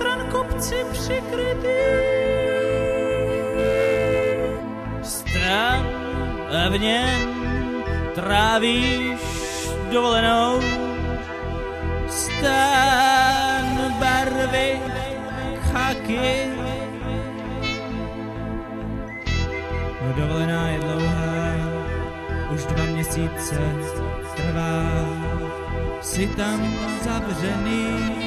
stran kopci přikrytý. Stran a v něm trávíš dovolenou. Stan barvy chaky. No dovolená je dlouhá, už dva měsíce trvá. Jsi tam zavřený,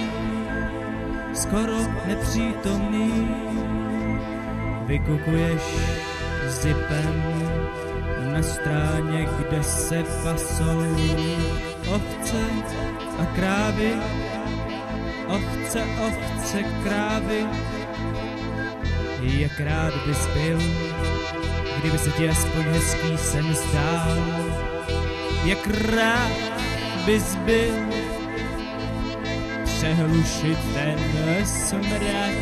skoro nepřítomný. Vykukuješ zipem na stráně, kde se pasou ovce a krávy. Ovce, ovce, krávy. Jak rád bys byl, kdyby se ti aspoň hezký sen zdál. Jak rád bys byl přehlušit ten smrad.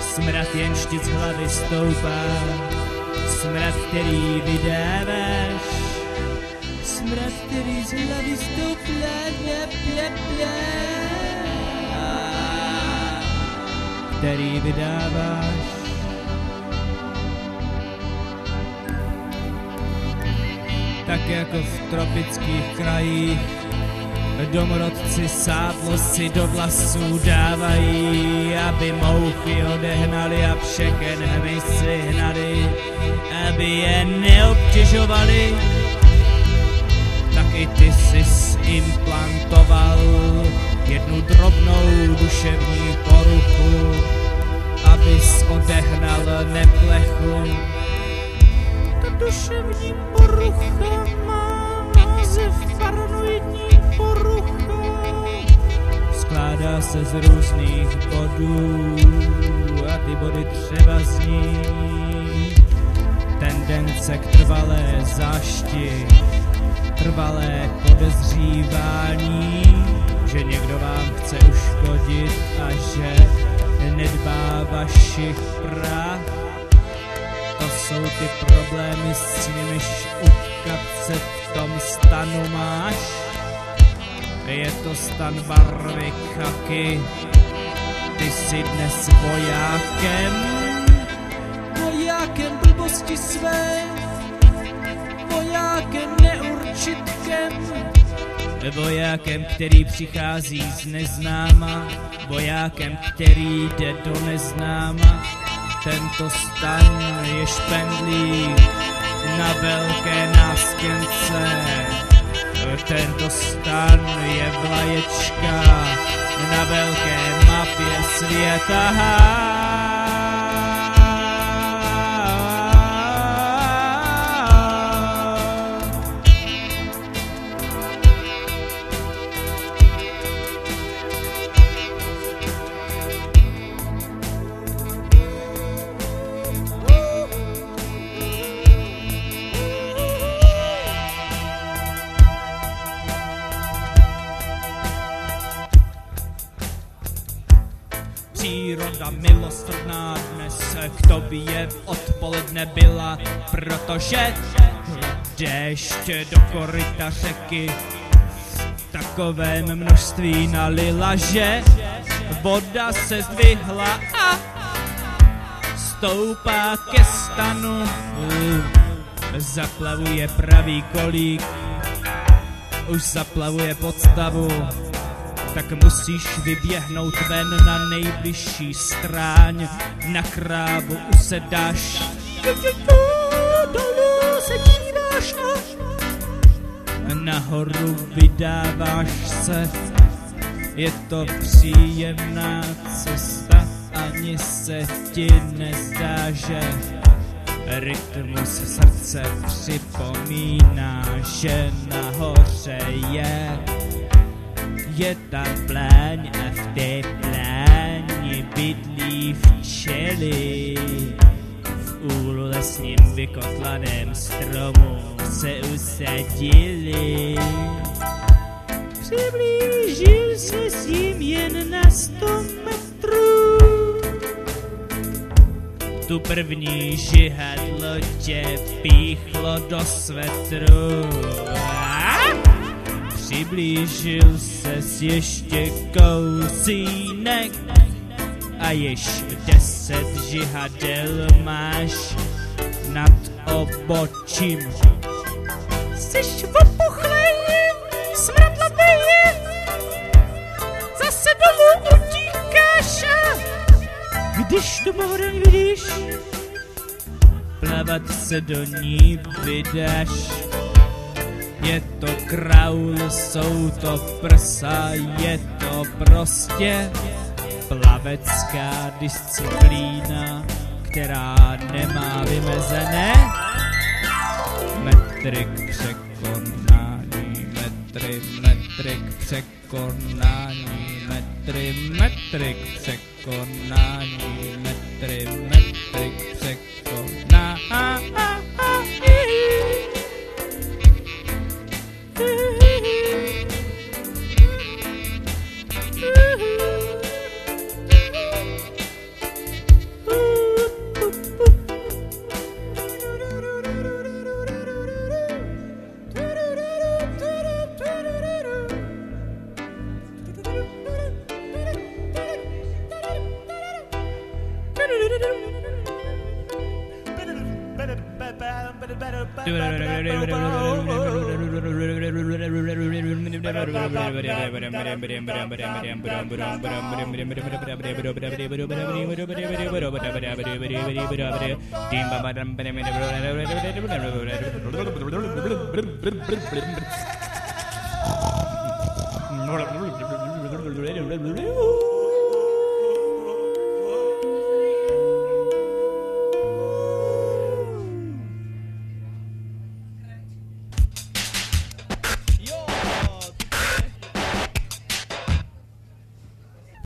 Smrad jen štic hlavy stoupá, smrad, který vydáváš. Smrad, který z hlavy stoupá, ple, ple, ple, který vydáváš. tak jako v tropických krajích. Domorodci sádlo si do vlasů dávají, aby mouchy odehnali a všechen hmysy hnali, aby je neobtěžovali. Tak i ty jsi implantoval jednu drobnou duševní poruchu, se z různých bodů a ty body třeba zní tendence k trvalé zášti, trvalé podezřívání, že někdo vám chce uškodit a že nedbá vašich práv to jsou ty problémy, s nimiž utkat se v tom stanu máš. Je to stan barvy chaky, ty jsi dnes vojákem, vojákem blbosti své, vojákem neurčitkem, vojákem, který přichází z neznáma, vojákem, který jde do neznáma. Tento stan je špendlík na velké nástěnce. Tento stan je vlaječka na velké mapě světa. Příroda milosrdná dnes k tobě odpoledne byla, protože déšť do koryta řeky v takovém množství nalila, že voda se zdvihla a stoupá ke stanu. Zaplavuje pravý kolík, už zaplavuje podstavu tak musíš vyběhnout ven na nejbližší stráň. Na krávu usedáš, dolů se díváš a nahoru vydáváš se. Je to příjemná cesta, ani se ti nezdá, že rytmus srdce připomíná, že nahoře je je tam pláň a v té pláni bydlí včely. V úlesním vykotlaném stromu se usadili. Přiblížil se s ním jen na sto metrů. Tu první žihadlo tě píchlo do svetru. Přiblížil se ještě kousínek hraješ, deset žihadel máš nad obočím. Jsi opuchlej, smradlavej, zase domů utíkáš a když tu moře vidíš, plavat se do ní vydáš. Je to kraul, jsou to prsa, je to prostě plavecká disciplína, která nemá vymezené metry k překonání, metry, metry k překonání, metry, metry k překonání, metry, metry k překonání. Oh,